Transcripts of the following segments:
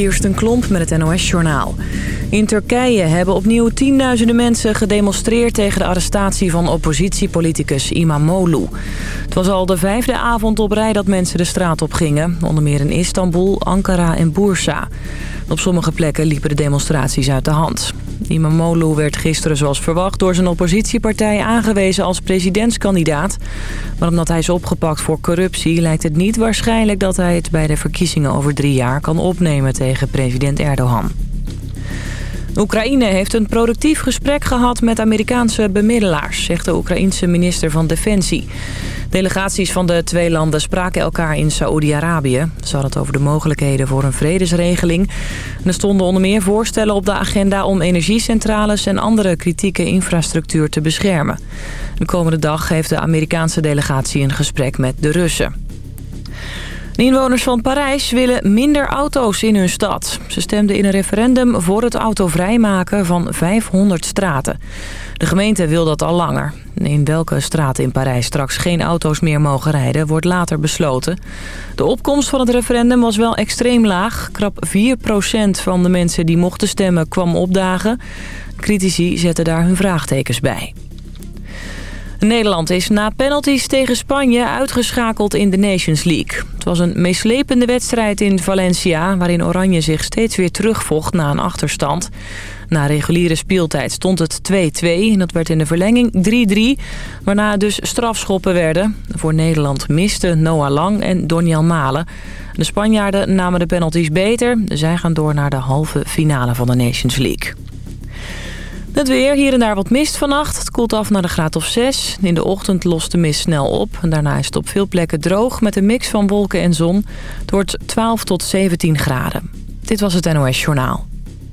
Kirsten Klomp met het NOS-journaal. In Turkije hebben opnieuw tienduizenden mensen gedemonstreerd... tegen de arrestatie van oppositiepoliticus Imamoglu. Het was al de vijfde avond op rij dat mensen de straat op gingen. Onder meer in Istanbul, Ankara en Bursa. Op sommige plekken liepen de demonstraties uit de hand. Imamoglu werd gisteren zoals verwacht door zijn oppositiepartij aangewezen als presidentskandidaat. Maar omdat hij is opgepakt voor corruptie lijkt het niet waarschijnlijk dat hij het bij de verkiezingen over drie jaar kan opnemen tegen president Erdogan. Oekraïne heeft een productief gesprek gehad met Amerikaanse bemiddelaars, zegt de Oekraïense minister van Defensie. Delegaties van de twee landen spraken elkaar in Saoedi-Arabië. Ze hadden het over de mogelijkheden voor een vredesregeling. er stonden onder meer voorstellen op de agenda om energiecentrales en andere kritieke infrastructuur te beschermen. De komende dag heeft de Amerikaanse delegatie een gesprek met de Russen. Inwoners van Parijs willen minder auto's in hun stad. Ze stemden in een referendum voor het autovrijmaken van 500 straten. De gemeente wil dat al langer. In welke straten in Parijs straks geen auto's meer mogen rijden... wordt later besloten. De opkomst van het referendum was wel extreem laag. Krap 4% van de mensen die mochten stemmen kwam opdagen. Critici zetten daar hun vraagtekens bij. Nederland is na penalties tegen Spanje uitgeschakeld in de Nations League. Het was een meeslepende wedstrijd in Valencia... waarin Oranje zich steeds weer terugvocht na een achterstand. Na reguliere speeltijd stond het 2-2 en dat werd in de verlenging 3-3... waarna dus strafschoppen werden. Voor Nederland misten Noah Lang en Doniel Malen. De Spanjaarden namen de penalties beter. Zij gaan door naar de halve finale van de Nations League. Het weer, hier en daar wat mist vannacht. Het koelt af naar de graad of 6. In de ochtend lost de mist snel op. En daarna is het op veel plekken droog met een mix van wolken en zon. Het wordt 12 tot 17 graden. Dit was het NOS Journaal.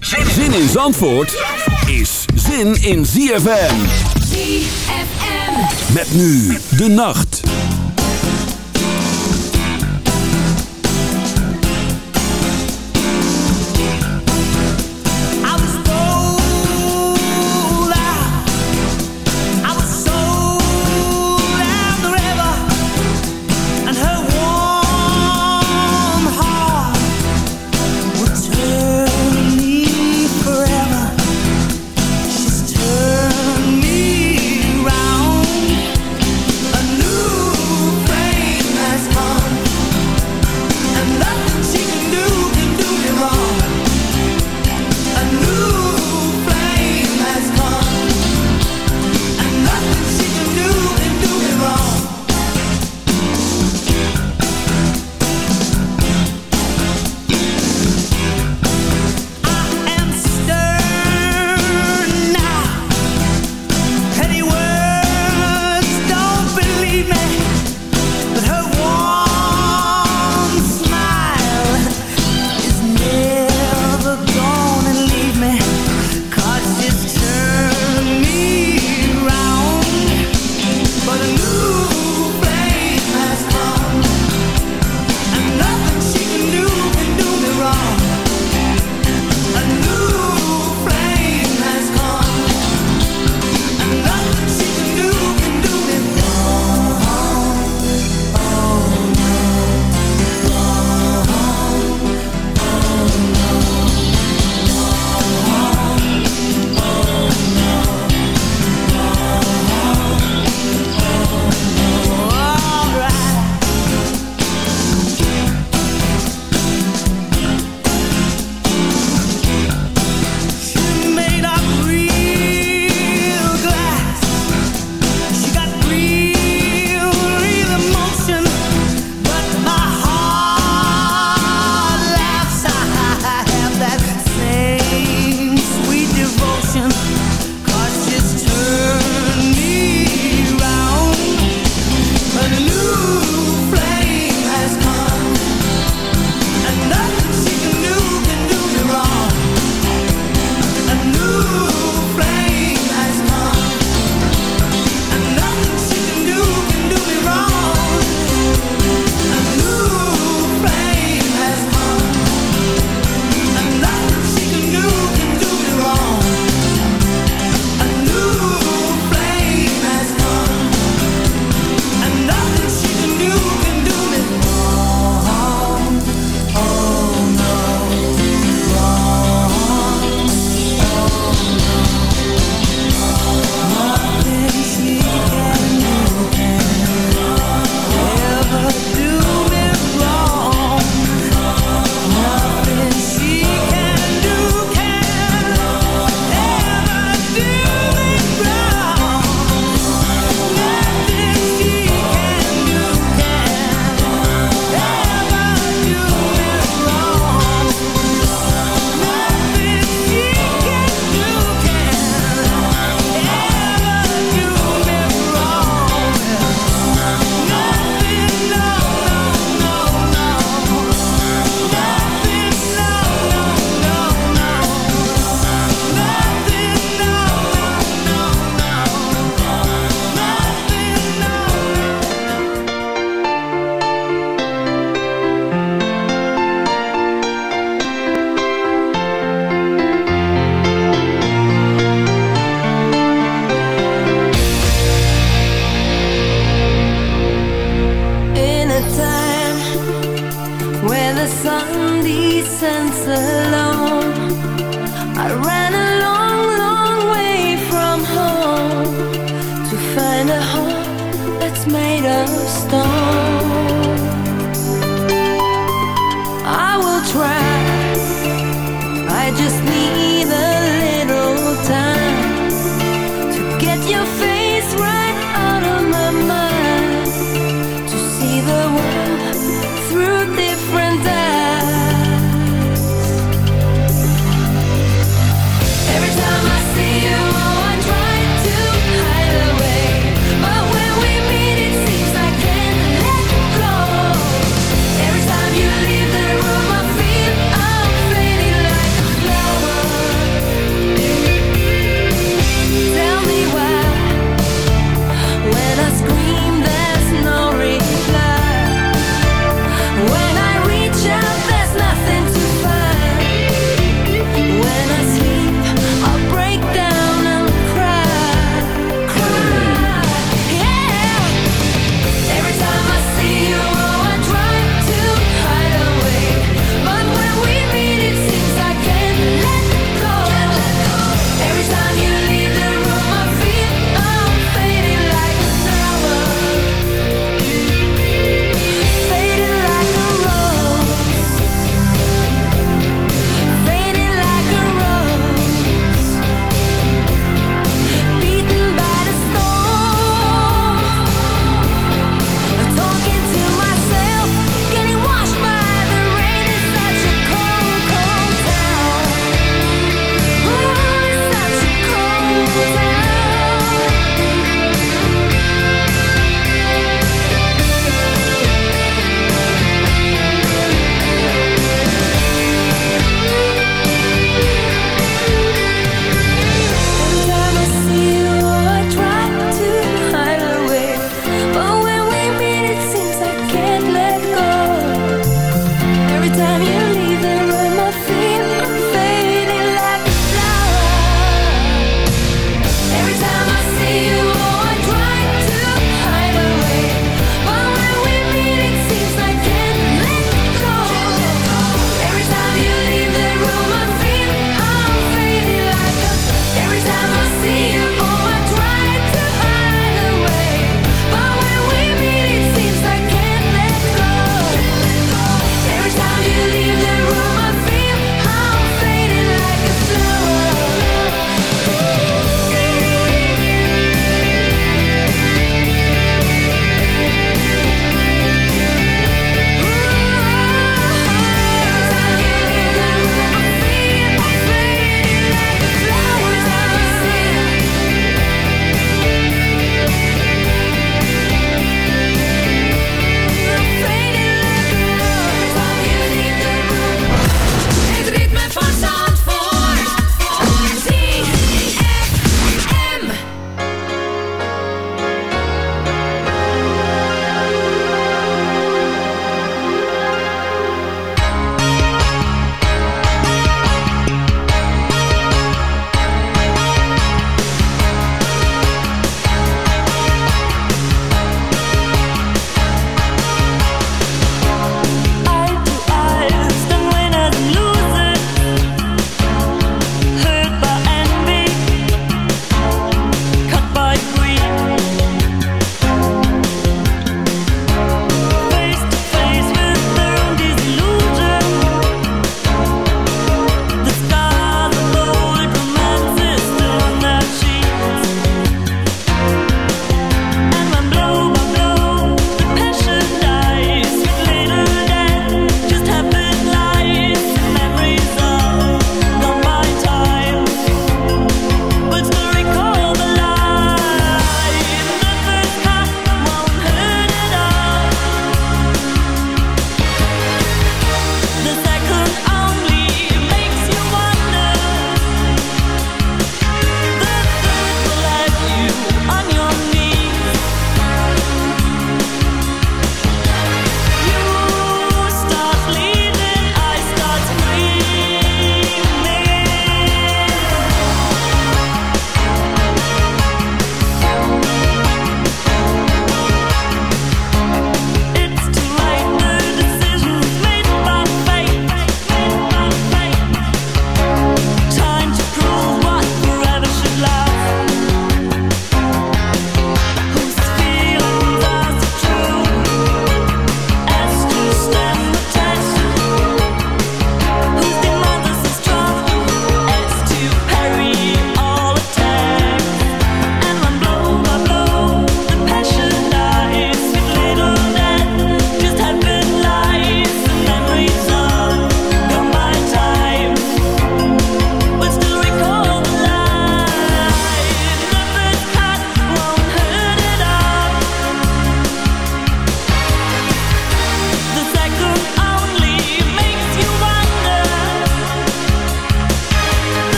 Zin in Zandvoort is zin in ZFM. ZFM. Met nu de nacht.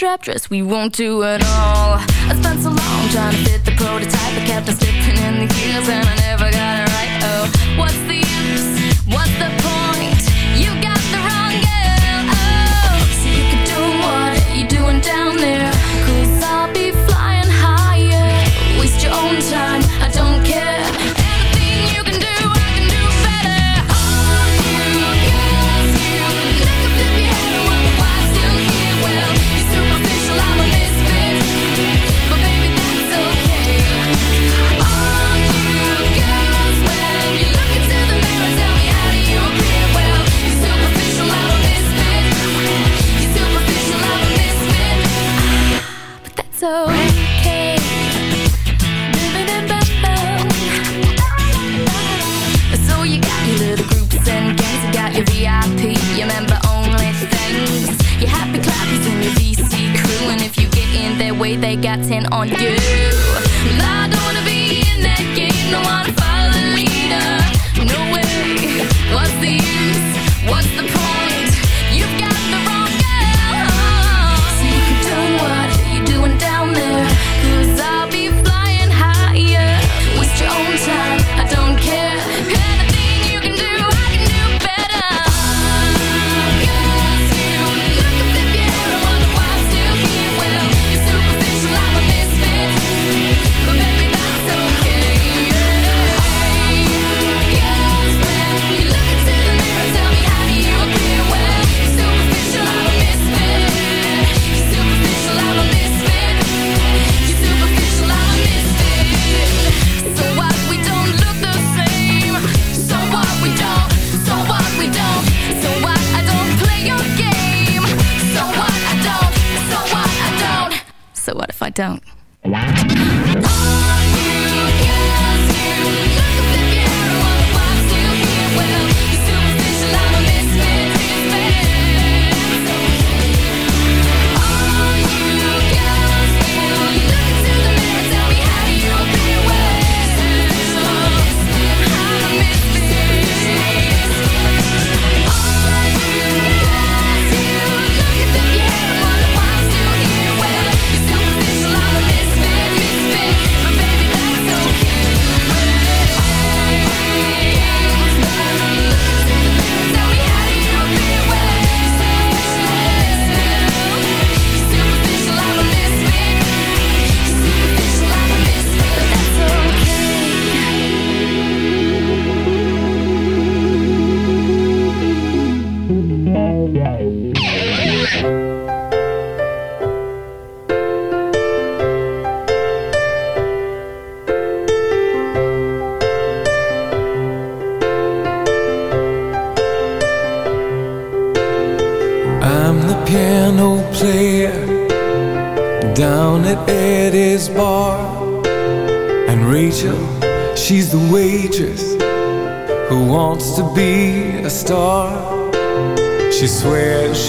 trap dress, we won't do it all. way they got 10 on you. I don't wanna be in that game, no don't.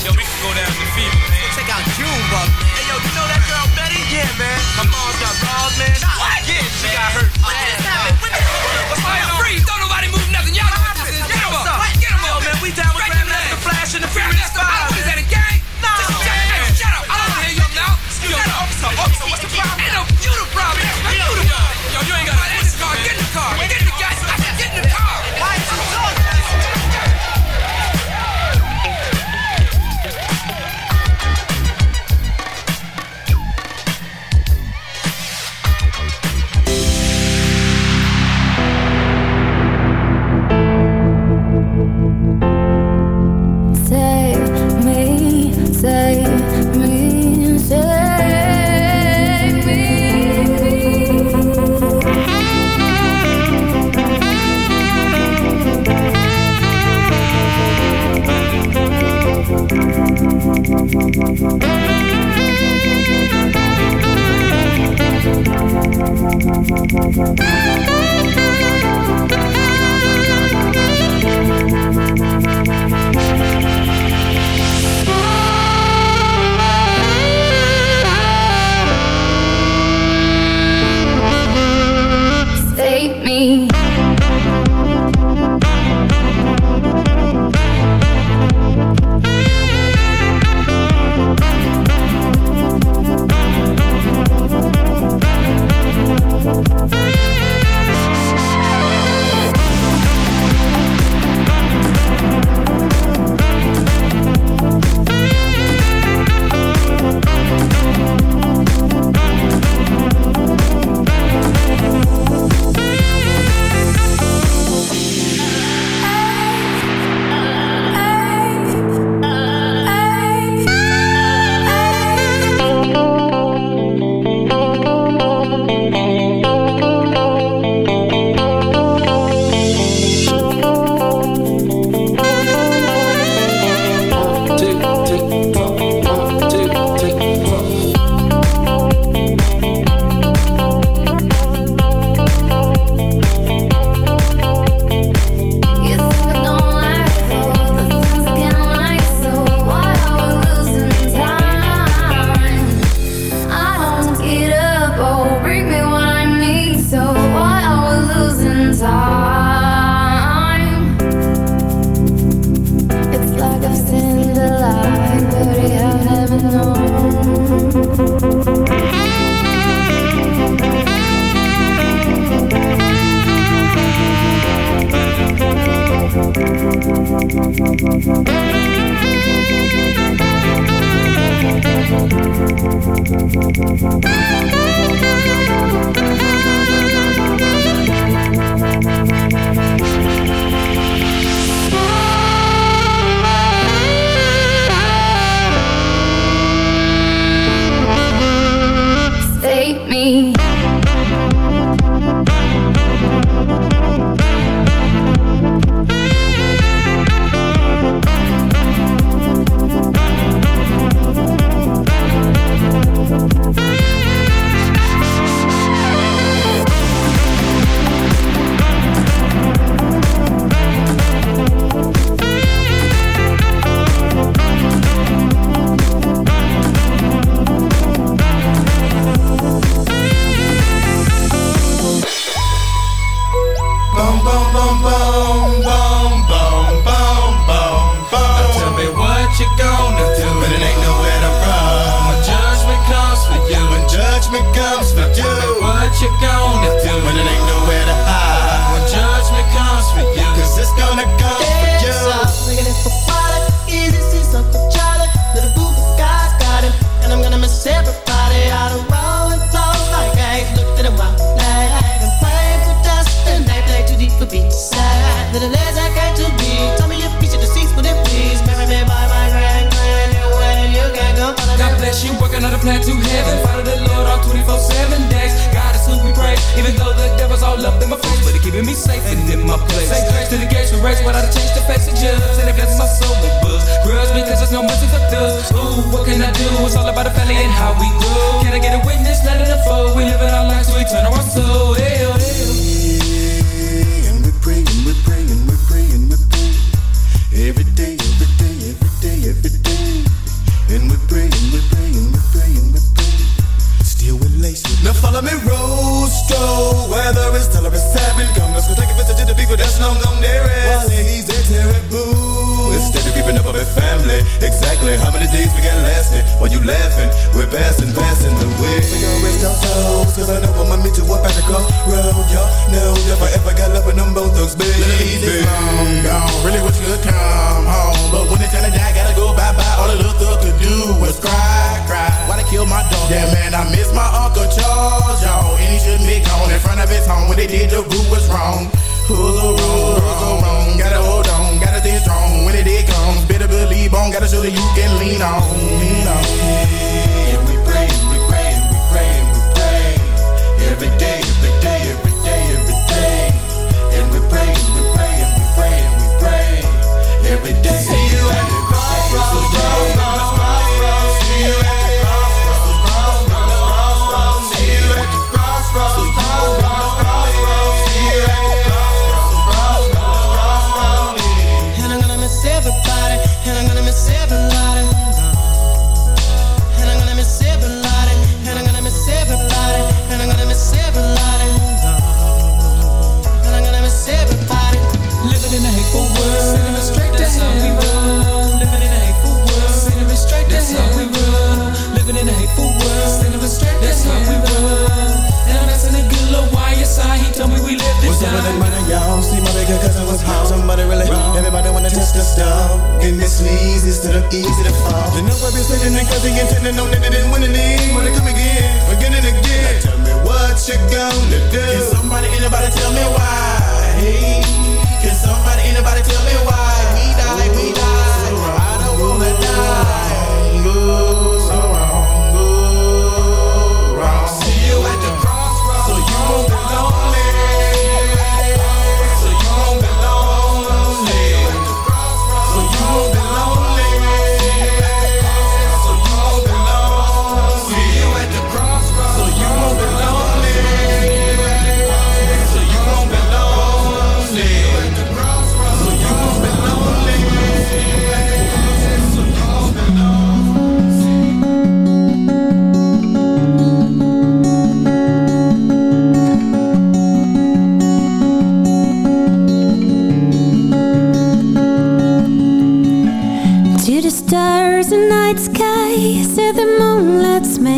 Yo, we can go down to Fever. man. Let's check out Cuba, man. Hey, yo, you know that girl Betty? Yeah, man. Her mom's got balls, man. What? Yeah, she man. got hurt. Man. Even though the devil's all up in my face, but it keeping me safe and in my place. Say grace to the gates of race, but I change the face of judge. And I guess my soul will buzz. Grudge because there's no mercy for thugs. Ooh, what can I do? It's all about the family and how we grow. Can I get a witness? Let it unfold. We live in our lives, so we turn our soul. Hell, oh, hell. Oh. And we're praying, we're praying, we're praying, we're praying. Every day, every day, every day, every day. And we're praying, we're praying, we're praying, we're praying. Still we're lacing. Now follow me, road. long gone dearest. While he's a terrible. Instead of keeping up with family, exactly how many days we got lasting? While you laughing, we're passing, passing the way. We gon' rest our souls, cause I know I'ma meet you up at the crossroad. Y'all know if I ever got love with them both thugs, baby. Ladies, long gone, really wish you come home. But when it's time to die, gotta go bye-bye. All the little thug could do was cry, cry. Why they kill my dog? Yeah, man, I miss my Uncle Charles, y'all. And he shouldn't be gone in front of his home. When they did, the root was wrong. Rules are wrong, wrong. Gotta hold on, gotta stay strong. When it comes, better believe on. Gotta show that you can lean on, lean on.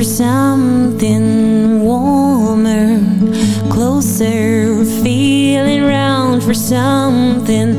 for something warmer, closer, feeling round for something.